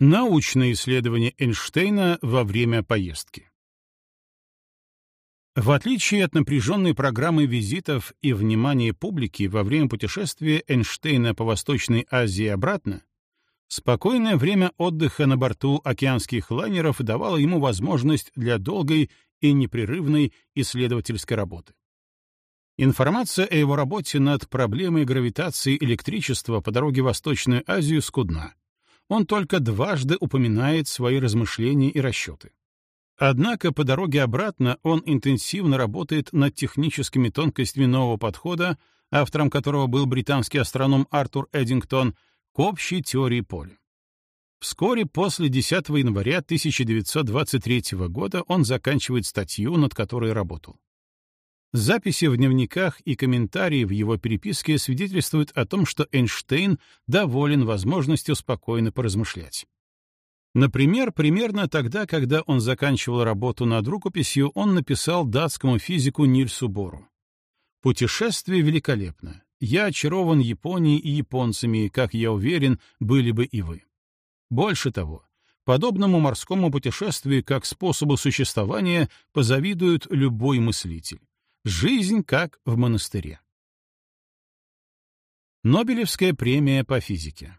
Научные исследования Эйнштейна во время поездки. В отличие от напряженной программы визитов и внимания публики во время путешествия Эйнштейна по Восточной Азии обратно, спокойное время отдыха на борту океанских лайнеров давало ему возможность для долгой и непрерывной исследовательской работы. Информация о его работе над проблемой гравитации электричества по дороге в Восточную Азию скудна он только дважды упоминает свои размышления и расчеты. Однако по дороге обратно он интенсивно работает над техническими тонкостями нового подхода, автором которого был британский астроном Артур Эдингтон, к общей теории поля. Вскоре после 10 января 1923 года он заканчивает статью, над которой работал. Записи в дневниках и комментарии в его переписке свидетельствуют о том, что Эйнштейн доволен возможностью спокойно поразмышлять. Например, примерно тогда, когда он заканчивал работу над рукописью, он написал датскому физику Нильсу Бору. «Путешествие великолепно. Я очарован Японией и японцами, как я уверен, были бы и вы. Больше того, подобному морскому путешествию как способу существования позавидует любой мыслитель. Жизнь как в монастыре. Нобелевская премия по физике.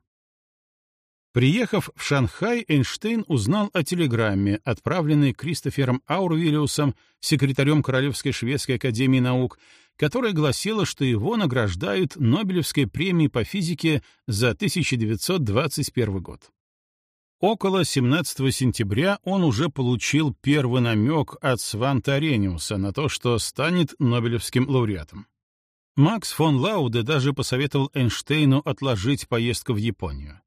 Приехав в Шанхай, Эйнштейн узнал о телеграмме, отправленной Кристофером Аурвиллиусом, секретарем Королевской шведской академии наук, которая гласила, что его награждают Нобелевской премией по физике за 1921 год. Около 17 сентября он уже получил первый намек от Сванта Арениуса на то, что станет Нобелевским лауреатом. Макс фон Лауде даже посоветовал Эйнштейну отложить поездку в Японию.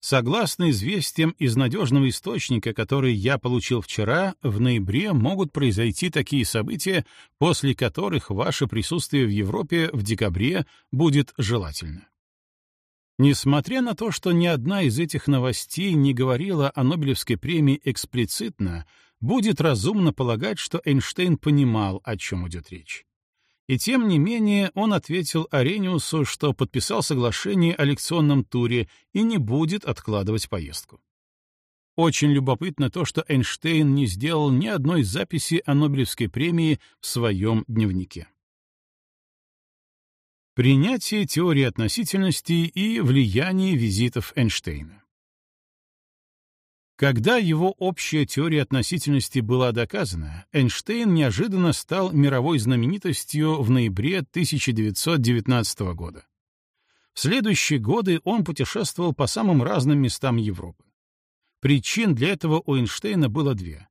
Согласно известиям из надежного источника, который я получил вчера, в ноябре могут произойти такие события, после которых ваше присутствие в Европе в декабре будет желательно. Несмотря на то, что ни одна из этих новостей не говорила о Нобелевской премии эксплицитно, будет разумно полагать, что Эйнштейн понимал, о чем идет речь. И тем не менее он ответил Арениусу, что подписал соглашение о лекционном туре и не будет откладывать поездку. Очень любопытно то, что Эйнштейн не сделал ни одной записи о Нобелевской премии в своем дневнике. Принятие теории относительности и влияние визитов Эйнштейна. Когда его общая теория относительности была доказана, Эйнштейн неожиданно стал мировой знаменитостью в ноябре 1919 года. В следующие годы он путешествовал по самым разным местам Европы. Причин для этого у Эйнштейна было две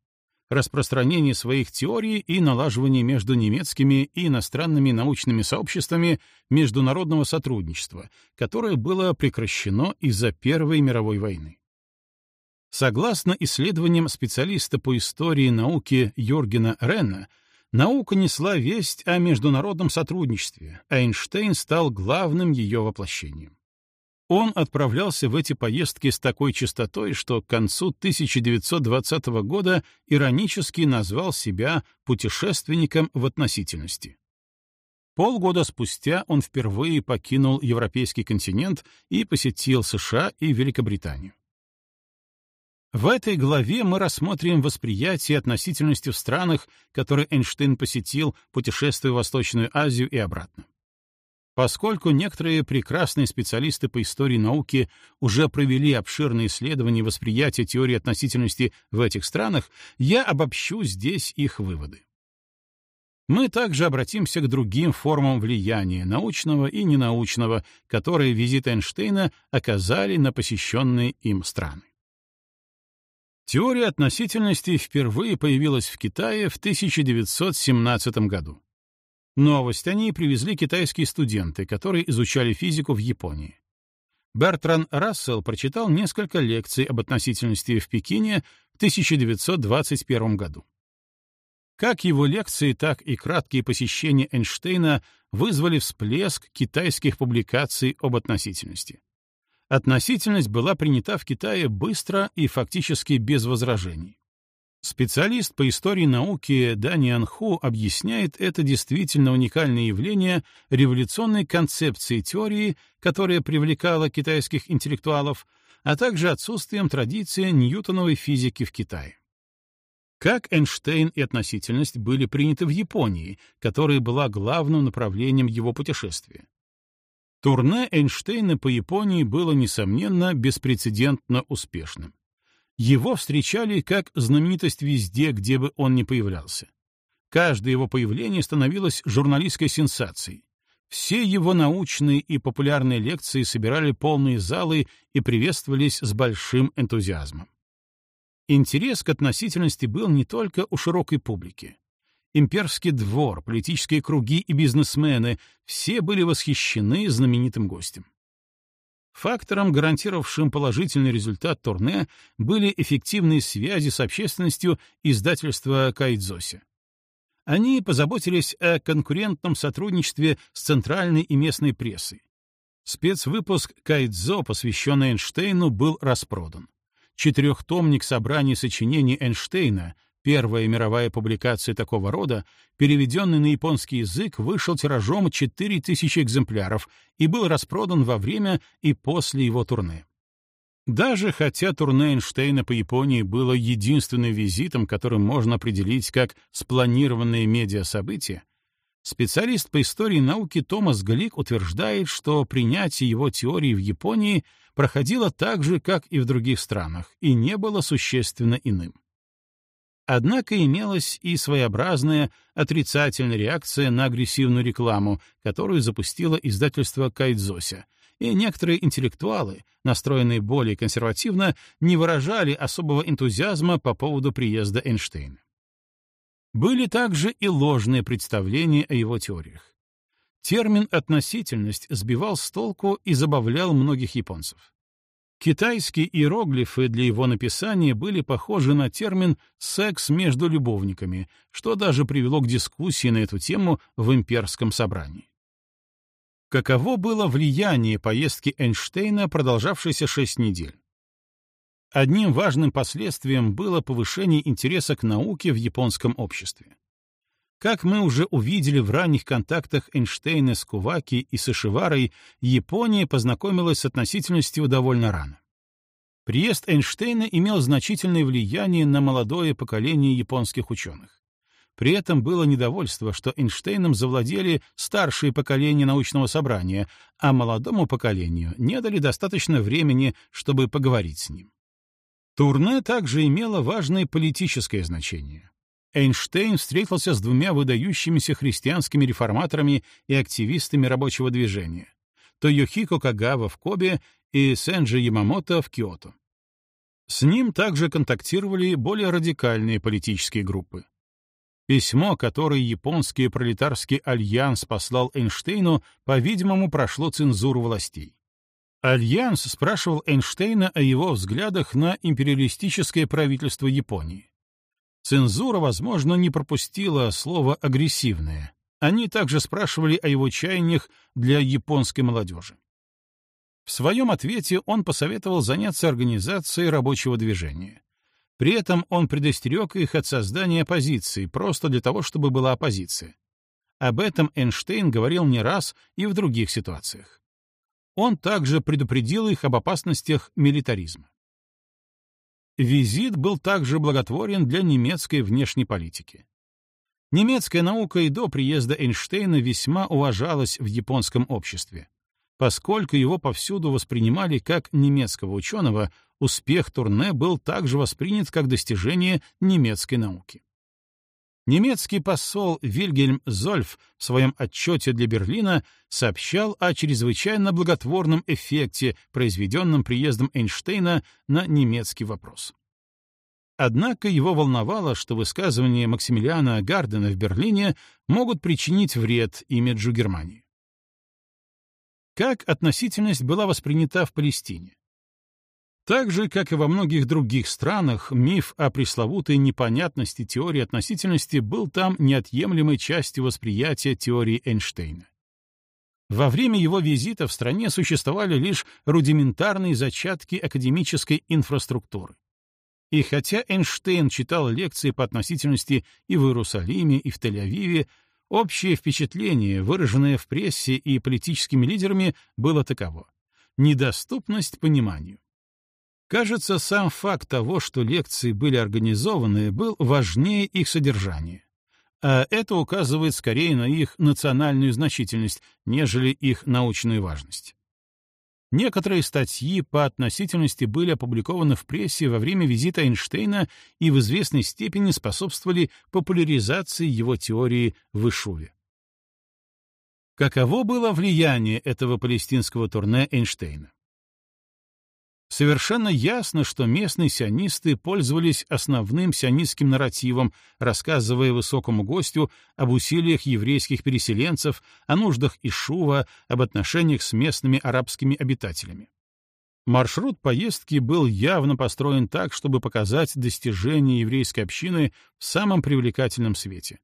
распространение своих теорий и налаживание между немецкими и иностранными научными сообществами международного сотрудничества, которое было прекращено из-за Первой мировой войны. Согласно исследованиям специалиста по истории науки Юргена Ренна, наука несла весть о международном сотрудничестве, а Эйнштейн стал главным ее воплощением. Он отправлялся в эти поездки с такой частотой, что к концу 1920 года иронически назвал себя путешественником в относительности. Полгода спустя он впервые покинул европейский континент и посетил США и Великобританию. В этой главе мы рассмотрим восприятие относительности в странах, которые Эйнштейн посетил, путешествуя в Восточную Азию и обратно. Поскольку некоторые прекрасные специалисты по истории науки уже провели обширные исследования восприятия теории относительности в этих странах, я обобщу здесь их выводы. Мы также обратимся к другим формам влияния, научного и ненаучного, которые визит Эйнштейна оказали на посещенные им страны. Теория относительности впервые появилась в Китае в 1917 году. Новость они привезли китайские студенты, которые изучали физику в Японии. Бертран Рассел прочитал несколько лекций об относительности в Пекине в 1921 году. Как его лекции, так и краткие посещения Эйнштейна вызвали всплеск китайских публикаций об относительности. Относительность была принята в Китае быстро и фактически без возражений. Специалист по истории науки Даниан Ху объясняет это действительно уникальное явление революционной концепцией теории, которая привлекала китайских интеллектуалов, а также отсутствием традиции ньютоновой физики в Китае. Как Эйнштейн и относительность были приняты в Японии, которая была главным направлением его путешествия. Турне Эйнштейна по Японии было, несомненно, беспрецедентно успешным. Его встречали как знаменитость везде, где бы он ни появлялся. Каждое его появление становилось журналистской сенсацией. Все его научные и популярные лекции собирали полные залы и приветствовались с большим энтузиазмом. Интерес к относительности был не только у широкой публики. Имперский двор, политические круги и бизнесмены — все были восхищены знаменитым гостем. Фактором, гарантировавшим положительный результат турне, были эффективные связи с общественностью издательства Кайдзоси. Они позаботились о конкурентном сотрудничестве с центральной и местной прессой. Спецвыпуск Кайдзо, посвященный Эйнштейну, был распродан. Четырехтомник собраний сочинений Эйнштейна, первая мировая публикация такого рода, переведенный на японский язык, вышел тиражом 4000 экземпляров и был распродан во время и после его турне. Даже хотя турне Эйнштейна по Японии было единственным визитом, которым можно определить как спланированное медиасобытие, специалист по истории науки Томас Глик утверждает, что принятие его теории в Японии — проходило так же, как и в других странах, и не было существенно иным. Однако имелась и своеобразная отрицательная реакция на агрессивную рекламу, которую запустило издательство Кайдзося, и некоторые интеллектуалы, настроенные более консервативно, не выражали особого энтузиазма по поводу приезда Эйнштейна. Были также и ложные представления о его теориях. Термин «относительность» сбивал с толку и забавлял многих японцев. Китайские иероглифы для его написания были похожи на термин «секс между любовниками», что даже привело к дискуссии на эту тему в имперском собрании. Каково было влияние поездки Эйнштейна, продолжавшейся шесть недель? Одним важным последствием было повышение интереса к науке в японском обществе. Как мы уже увидели в ранних контактах Эйнштейна с Куваки и Сашиварой, Япония познакомилась с относительностью довольно рано. Приезд Эйнштейна имел значительное влияние на молодое поколение японских ученых. При этом было недовольство, что Эйнштейном завладели старшие поколения научного собрания, а молодому поколению не дали достаточно времени, чтобы поговорить с ним. Турне также имело важное политическое значение. Эйнштейн встретился с двумя выдающимися христианскими реформаторами и активистами рабочего движения — Тойохико Кагава в Кобе и Сенджи Ямамото в Киото. С ним также контактировали более радикальные политические группы. Письмо, которое японский пролетарский альянс послал Эйнштейну, по-видимому, прошло цензуру властей. Альянс спрашивал Эйнштейна о его взглядах на империалистическое правительство Японии. Цензура, возможно, не пропустила слово «агрессивное». Они также спрашивали о его чаяниях для японской молодежи. В своем ответе он посоветовал заняться организацией рабочего движения. При этом он предостерег их от создания оппозиции, просто для того, чтобы была оппозиция. Об этом Эйнштейн говорил не раз и в других ситуациях. Он также предупредил их об опасностях милитаризма. Визит был также благотворен для немецкой внешней политики. Немецкая наука и до приезда Эйнштейна весьма уважалась в японском обществе. Поскольку его повсюду воспринимали как немецкого ученого, успех турне был также воспринят как достижение немецкой науки. Немецкий посол Вильгельм Зольф в своем отчете для Берлина сообщал о чрезвычайно благотворном эффекте, произведенном приездом Эйнштейна на немецкий вопрос. Однако его волновало, что высказывания Максимилиана Гардена в Берлине могут причинить вред имиджу Германии. Как относительность была воспринята в Палестине? Так же, как и во многих других странах, миф о пресловутой непонятности теории относительности был там неотъемлемой частью восприятия теории Эйнштейна. Во время его визита в стране существовали лишь рудиментарные зачатки академической инфраструктуры. И хотя Эйнштейн читал лекции по относительности и в Иерусалиме, и в Тель-Авиве, общее впечатление, выраженное в прессе и политическими лидерами, было таково — недоступность пониманию. Кажется, сам факт того, что лекции были организованы, был важнее их содержания. А это указывает скорее на их национальную значительность, нежели их научную важность. Некоторые статьи по относительности были опубликованы в прессе во время визита Эйнштейна и в известной степени способствовали популяризации его теории в Ишуве. Каково было влияние этого палестинского турне Эйнштейна? Совершенно ясно, что местные сионисты пользовались основным сионистским нарративом, рассказывая высокому гостю об усилиях еврейских переселенцев, о нуждах Ишува, об отношениях с местными арабскими обитателями. Маршрут поездки был явно построен так, чтобы показать достижения еврейской общины в самом привлекательном свете.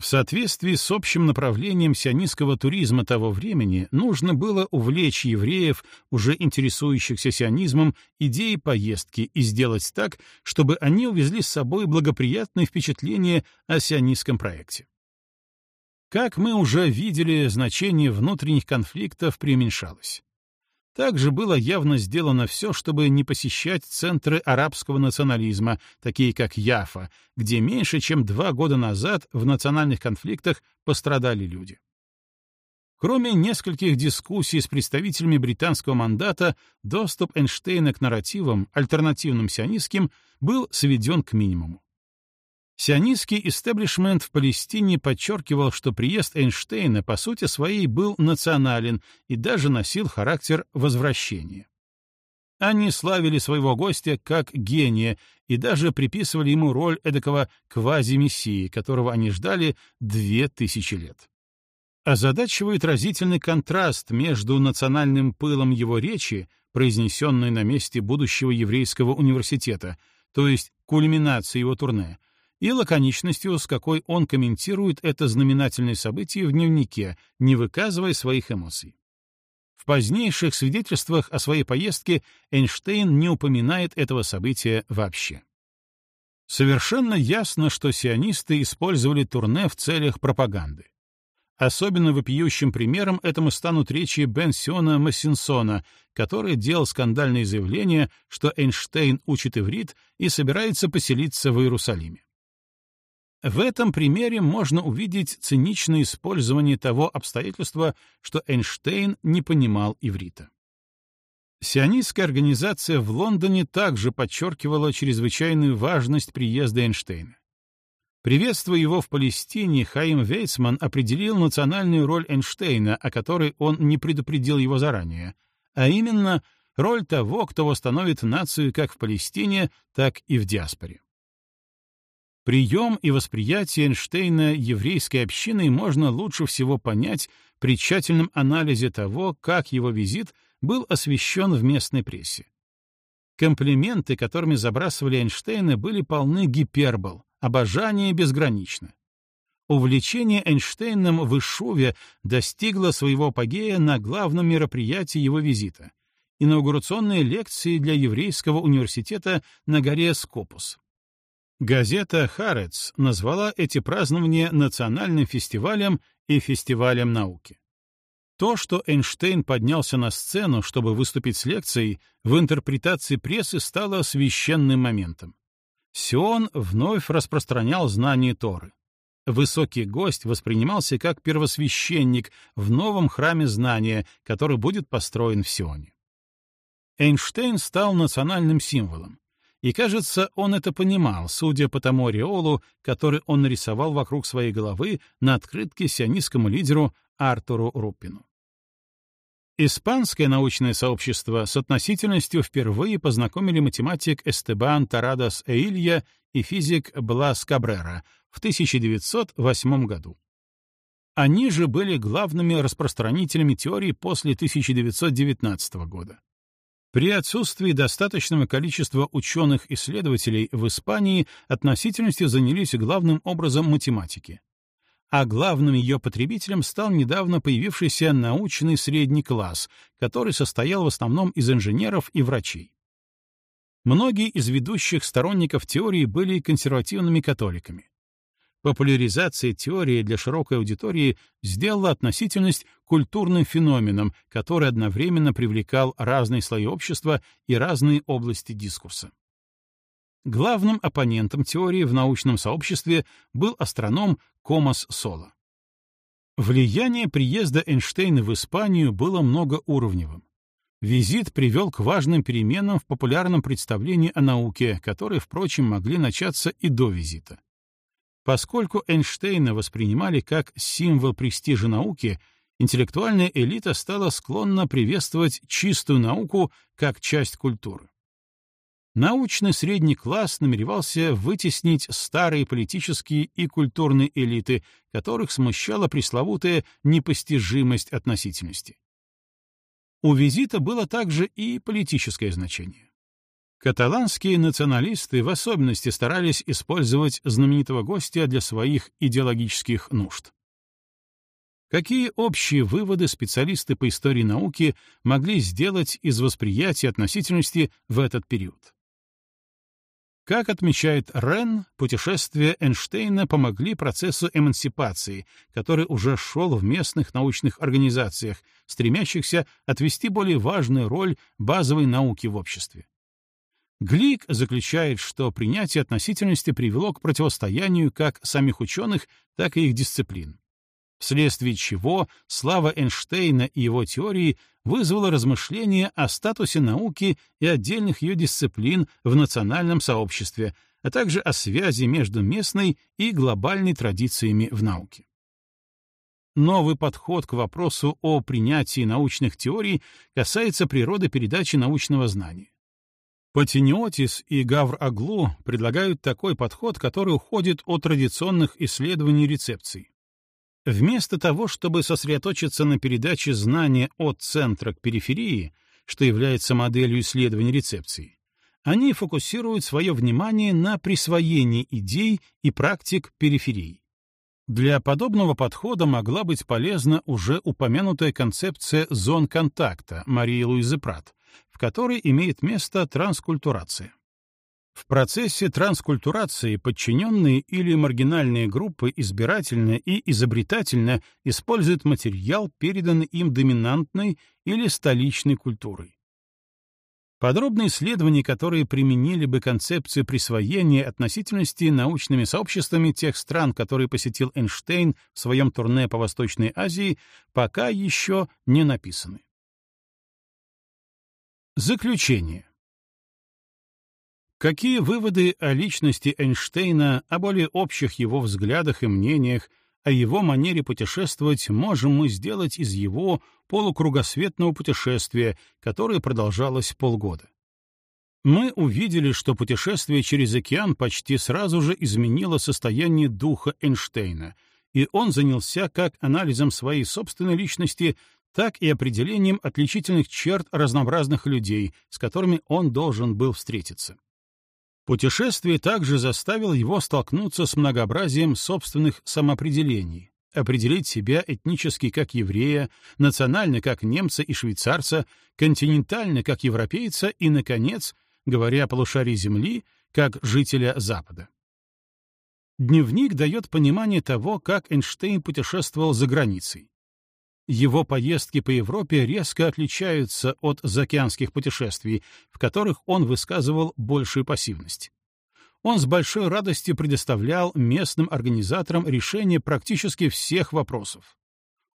В соответствии с общим направлением сионистского туризма того времени нужно было увлечь евреев, уже интересующихся сионизмом, идеей поездки и сделать так, чтобы они увезли с собой благоприятные впечатления о сионистском проекте. Как мы уже видели, значение внутренних конфликтов преуменьшалось. Также было явно сделано все, чтобы не посещать центры арабского национализма, такие как Яфа, где меньше чем два года назад в национальных конфликтах пострадали люди. Кроме нескольких дискуссий с представителями британского мандата, доступ Эйнштейна к нарративам, альтернативным сионистским, был сведен к минимуму. Сионистский истеблишмент в Палестине подчеркивал, что приезд Эйнштейна по сути своей был национален и даже носил характер возвращения. Они славили своего гостя как гения и даже приписывали ему роль эдакого квази-мессии, которого они ждали две тысячи лет. Озадачивает разительный контраст между национальным пылом его речи, произнесенной на месте будущего еврейского университета, то есть кульминацией его турне, и лаконичностью, с какой он комментирует это знаменательное событие в дневнике, не выказывая своих эмоций. В позднейших свидетельствах о своей поездке Эйнштейн не упоминает этого события вообще. Совершенно ясно, что сионисты использовали турне в целях пропаганды. Особенно вопиющим примером этому станут речи Бен-Сиона Массинсона, который делал скандальное заявление, что Эйнштейн учит иврит и собирается поселиться в Иерусалиме. В этом примере можно увидеть циничное использование того обстоятельства, что Эйнштейн не понимал иврита. Сионистская организация в Лондоне также подчеркивала чрезвычайную важность приезда Эйнштейна. Приветствуя его в Палестине, Хаим Вейцман определил национальную роль Эйнштейна, о которой он не предупредил его заранее, а именно роль того, кто восстановит нацию как в Палестине, так и в диаспоре. Прием и восприятие Эйнштейна еврейской общиной можно лучше всего понять при тщательном анализе того, как его визит был освещен в местной прессе. Комплименты, которыми забрасывали Эйнштейна, были полны гипербол, обожание безгранично. Увлечение Эйнштейном в Ишуве достигло своего апогея на главном мероприятии его визита — инаугурационные лекции для еврейского университета на горе Скопус. Газета «Харец» назвала эти празднования национальным фестивалем и фестивалем науки. То, что Эйнштейн поднялся на сцену, чтобы выступить с лекцией, в интерпретации прессы стало священным моментом. Сион вновь распространял знания Торы. Высокий гость воспринимался как первосвященник в новом храме знания, который будет построен в Сионе. Эйнштейн стал национальным символом. И, кажется, он это понимал, судя по тому ореолу, который он нарисовал вокруг своей головы на открытке сионистскому лидеру Артуру Руппину. Испанское научное сообщество с относительностью впервые познакомили математик Эстебан Тарадос Эилья и физик Блас Кабрера в 1908 году. Они же были главными распространителями теории после 1919 года. При отсутствии достаточного количества ученых-исследователей в Испании относительностью занялись главным образом математики. А главным ее потребителем стал недавно появившийся научный средний класс, который состоял в основном из инженеров и врачей. Многие из ведущих сторонников теории были консервативными католиками. Популяризация теории для широкой аудитории сделала относительность культурным феноменом, который одновременно привлекал разные слои общества и разные области дискурса. Главным оппонентом теории в научном сообществе был астроном Комас Соло. Влияние приезда Эйнштейна в Испанию было многоуровневым. Визит привел к важным переменам в популярном представлении о науке, которые, впрочем, могли начаться и до визита. Поскольку Эйнштейна воспринимали как символ престижа науки, интеллектуальная элита стала склонна приветствовать чистую науку как часть культуры. Научный средний класс намеревался вытеснить старые политические и культурные элиты, которых смущала пресловутая непостижимость относительности. У визита было также и политическое значение. Каталанские националисты в особенности старались использовать знаменитого гостя для своих идеологических нужд. Какие общие выводы специалисты по истории науки могли сделать из восприятия относительности в этот период? Как отмечает Рен, путешествия Эйнштейна помогли процессу эмансипации, который уже шел в местных научных организациях, стремящихся отвести более важную роль базовой науки в обществе. Глик заключает, что принятие относительности привело к противостоянию как самих ученых, так и их дисциплин вследствие чего слава Эйнштейна и его теории вызвала размышления о статусе науки и отдельных ее дисциплин в национальном сообществе, а также о связи между местной и глобальной традициями в науке. Новый подход к вопросу о принятии научных теорий касается природы передачи научного знания. Патиниотис и Гавр-Аглу предлагают такой подход, который уходит от традиционных исследований рецепций. Вместо того, чтобы сосредоточиться на передаче знания от центра к периферии, что является моделью исследования рецепции, они фокусируют свое внимание на присвоении идей и практик периферии. Для подобного подхода могла быть полезна уже упомянутая концепция зон контакта Марии Луизы Прат, в которой имеет место транскультурация. В процессе транскультурации подчиненные или маргинальные группы избирательно и изобретательно используют материал, переданный им доминантной или столичной культурой. Подробные исследования, которые применили бы концепцию присвоения относительности научными сообществами тех стран, которые посетил Эйнштейн в своем турне по Восточной Азии, пока еще не написаны. Заключение. Какие выводы о личности Эйнштейна, о более общих его взглядах и мнениях, о его манере путешествовать можем мы сделать из его полукругосветного путешествия, которое продолжалось полгода? Мы увидели, что путешествие через океан почти сразу же изменило состояние духа Эйнштейна, и он занялся как анализом своей собственной личности, так и определением отличительных черт разнообразных людей, с которыми он должен был встретиться. Путешествие также заставило его столкнуться с многообразием собственных самоопределений, определить себя этнически как еврея, национально как немца и швейцарца, континентально как европейца и, наконец, говоря о полушарии Земли, как жителя Запада. Дневник дает понимание того, как Эйнштейн путешествовал за границей. Его поездки по Европе резко отличаются от заокеанских путешествий, в которых он высказывал большую пассивность. Он с большой радостью предоставлял местным организаторам решение практически всех вопросов.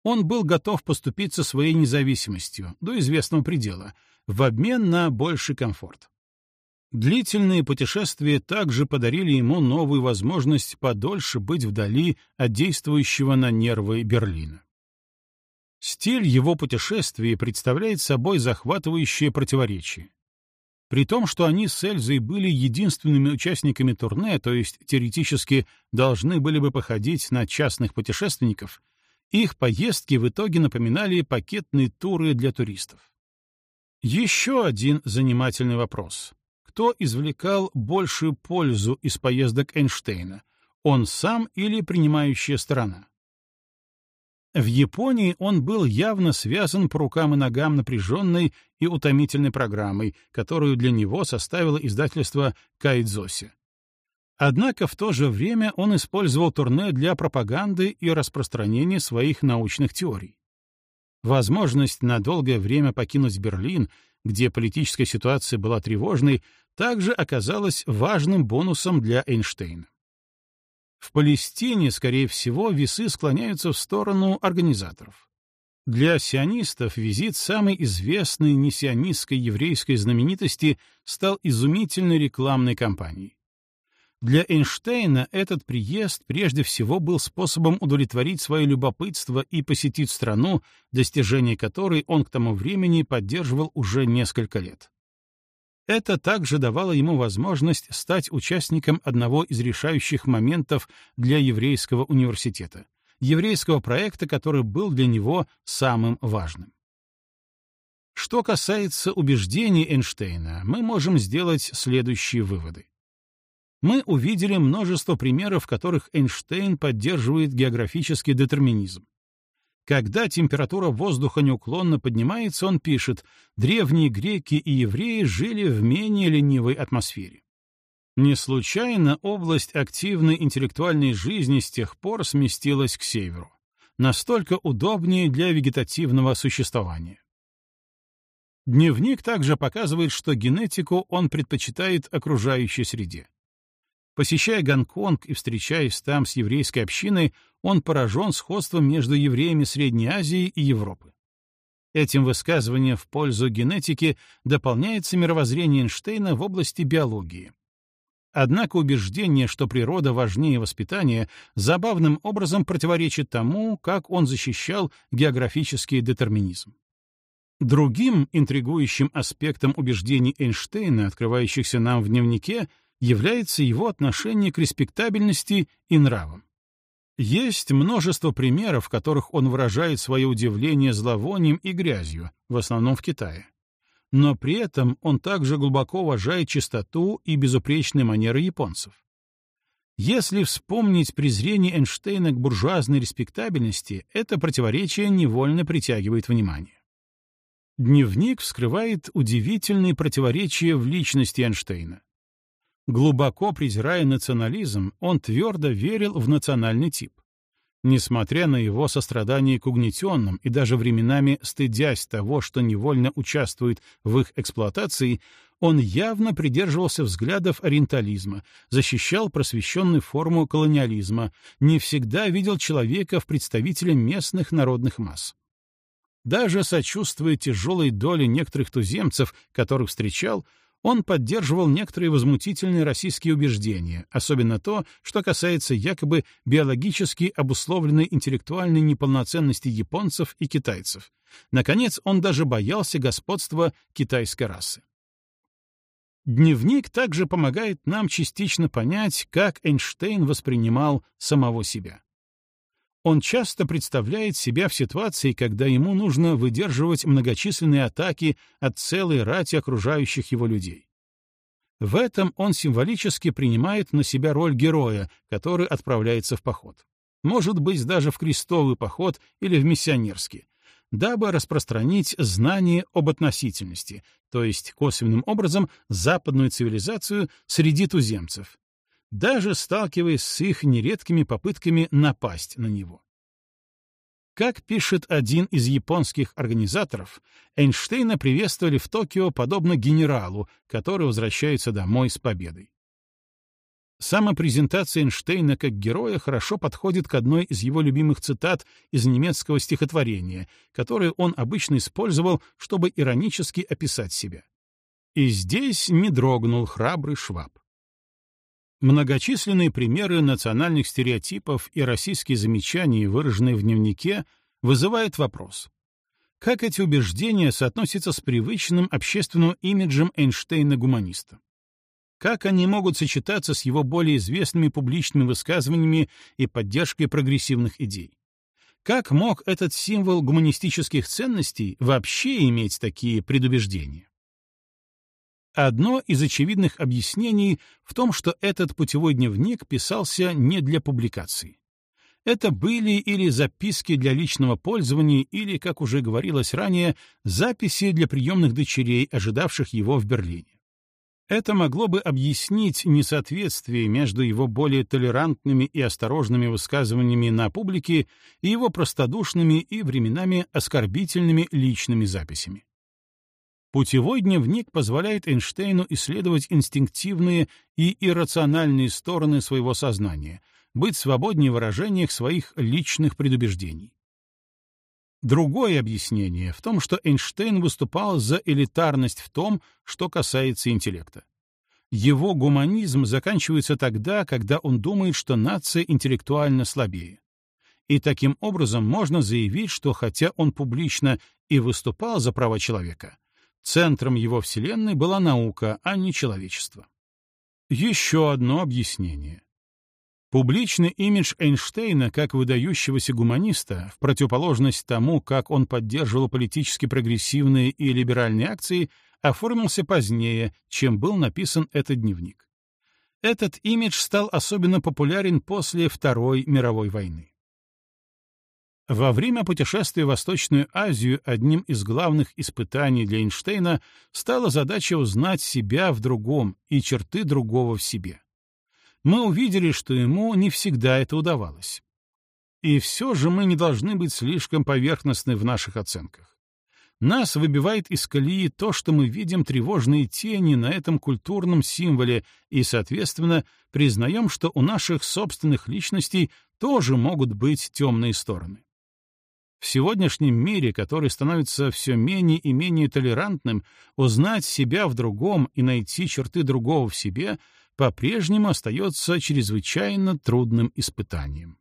Он был готов поступиться своей независимостью до известного предела в обмен на больший комфорт. Длительные путешествия также подарили ему новую возможность подольше быть вдали от действующего на нервы Берлина. Стиль его путешествий представляет собой захватывающее противоречие. При том, что они с Эльзой были единственными участниками турне, то есть теоретически должны были бы походить на частных путешественников, их поездки в итоге напоминали пакетные туры для туристов. Еще один занимательный вопрос. Кто извлекал большую пользу из поездок Эйнштейна, он сам или принимающая сторона? В Японии он был явно связан по рукам и ногам напряженной и утомительной программой, которую для него составило издательство Кайдзоси. Однако в то же время он использовал турне для пропаганды и распространения своих научных теорий. Возможность на долгое время покинуть Берлин, где политическая ситуация была тревожной, также оказалась важным бонусом для Эйнштейна. В Палестине, скорее всего, весы склоняются в сторону организаторов. Для сионистов визит самой известной несионистской еврейской знаменитости стал изумительной рекламной кампанией. Для Эйнштейна этот приезд прежде всего был способом удовлетворить свое любопытство и посетить страну, достижение которой он к тому времени поддерживал уже несколько лет. Это также давало ему возможность стать участником одного из решающих моментов для еврейского университета, еврейского проекта, который был для него самым важным. Что касается убеждений Эйнштейна, мы можем сделать следующие выводы мы увидели множество примеров, в которых Эйнштейн поддерживает географический детерминизм. Когда температура воздуха неуклонно поднимается, он пишет, древние греки и евреи жили в менее ленивой атмосфере. Не случайно область активной интеллектуальной жизни с тех пор сместилась к северу. Настолько удобнее для вегетативного существования. Дневник также показывает, что генетику он предпочитает окружающей среде. Посещая Гонконг и встречаясь там с еврейской общиной, он поражен сходством между евреями Средней Азии и Европы. Этим высказыванием в пользу генетики дополняется мировоззрение Эйнштейна в области биологии. Однако убеждение, что природа важнее воспитания, забавным образом противоречит тому, как он защищал географический детерминизм. Другим интригующим аспектом убеждений Эйнштейна, открывающихся нам в дневнике, является его отношение к респектабельности и нравам. Есть множество примеров, в которых он выражает свое удивление зловонием и грязью, в основном в Китае. Но при этом он также глубоко уважает чистоту и безупречные манеры японцев. Если вспомнить презрение Эйнштейна к буржуазной респектабельности, это противоречие невольно притягивает внимание. Дневник вскрывает удивительные противоречия в личности Эйнштейна. Глубоко презирая национализм, он твердо верил в национальный тип. Несмотря на его сострадание к угнетенным и даже временами стыдясь того, что невольно участвует в их эксплуатации, он явно придерживался взглядов ориентализма, защищал просвещенную форму колониализма, не всегда видел человека в представителе местных народных масс. Даже сочувствуя тяжелой доле некоторых туземцев, которых встречал, он поддерживал некоторые возмутительные российские убеждения, особенно то, что касается якобы биологически обусловленной интеллектуальной неполноценности японцев и китайцев. Наконец, он даже боялся господства китайской расы. Дневник также помогает нам частично понять, как Эйнштейн воспринимал самого себя. Он часто представляет себя в ситуации, когда ему нужно выдерживать многочисленные атаки от целой рати окружающих его людей. В этом он символически принимает на себя роль героя, который отправляется в поход. Может быть, даже в крестовый поход или в миссионерский, дабы распространить знание об относительности, то есть косвенным образом западную цивилизацию среди туземцев, даже сталкиваясь с их нередкими попытками напасть на него. Как пишет один из японских организаторов, Эйнштейна приветствовали в Токио подобно генералу, который возвращается домой с победой. Самопрезентация Эйнштейна как героя хорошо подходит к одной из его любимых цитат из немецкого стихотворения, которое он обычно использовал, чтобы иронически описать себя. «И здесь не дрогнул храбрый шваб». Многочисленные примеры национальных стереотипов и российские замечания, выраженные в дневнике, вызывают вопрос. Как эти убеждения соотносятся с привычным общественным имиджем Эйнштейна-гуманиста? Как они могут сочетаться с его более известными публичными высказываниями и поддержкой прогрессивных идей? Как мог этот символ гуманистических ценностей вообще иметь такие предубеждения? Одно из очевидных объяснений в том, что этот путевой дневник писался не для публикации. Это были или записки для личного пользования, или, как уже говорилось ранее, записи для приемных дочерей, ожидавших его в Берлине. Это могло бы объяснить несоответствие между его более толерантными и осторожными высказываниями на публике и его простодушными и временами оскорбительными личными записями. Путевой дневник позволяет Эйнштейну исследовать инстинктивные и иррациональные стороны своего сознания, быть свободнее в выражениях своих личных предубеждений. Другое объяснение в том, что Эйнштейн выступал за элитарность в том, что касается интеллекта. Его гуманизм заканчивается тогда, когда он думает, что нация интеллектуально слабее. И таким образом можно заявить, что хотя он публично и выступал за права человека, центром его вселенной была наука, а не человечество. Еще одно объяснение. Публичный имидж Эйнштейна как выдающегося гуманиста, в противоположность тому, как он поддерживал политически прогрессивные и либеральные акции, оформился позднее, чем был написан этот дневник. Этот имидж стал особенно популярен после Второй мировой войны. Во время путешествия в Восточную Азию одним из главных испытаний для Эйнштейна стала задача узнать себя в другом и черты другого в себе мы увидели, что ему не всегда это удавалось. И все же мы не должны быть слишком поверхностны в наших оценках. Нас выбивает из колеи то, что мы видим тревожные тени на этом культурном символе и, соответственно, признаем, что у наших собственных личностей тоже могут быть темные стороны. В сегодняшнем мире, который становится все менее и менее толерантным, узнать себя в другом и найти черты другого в себе по-прежнему остается чрезвычайно трудным испытанием.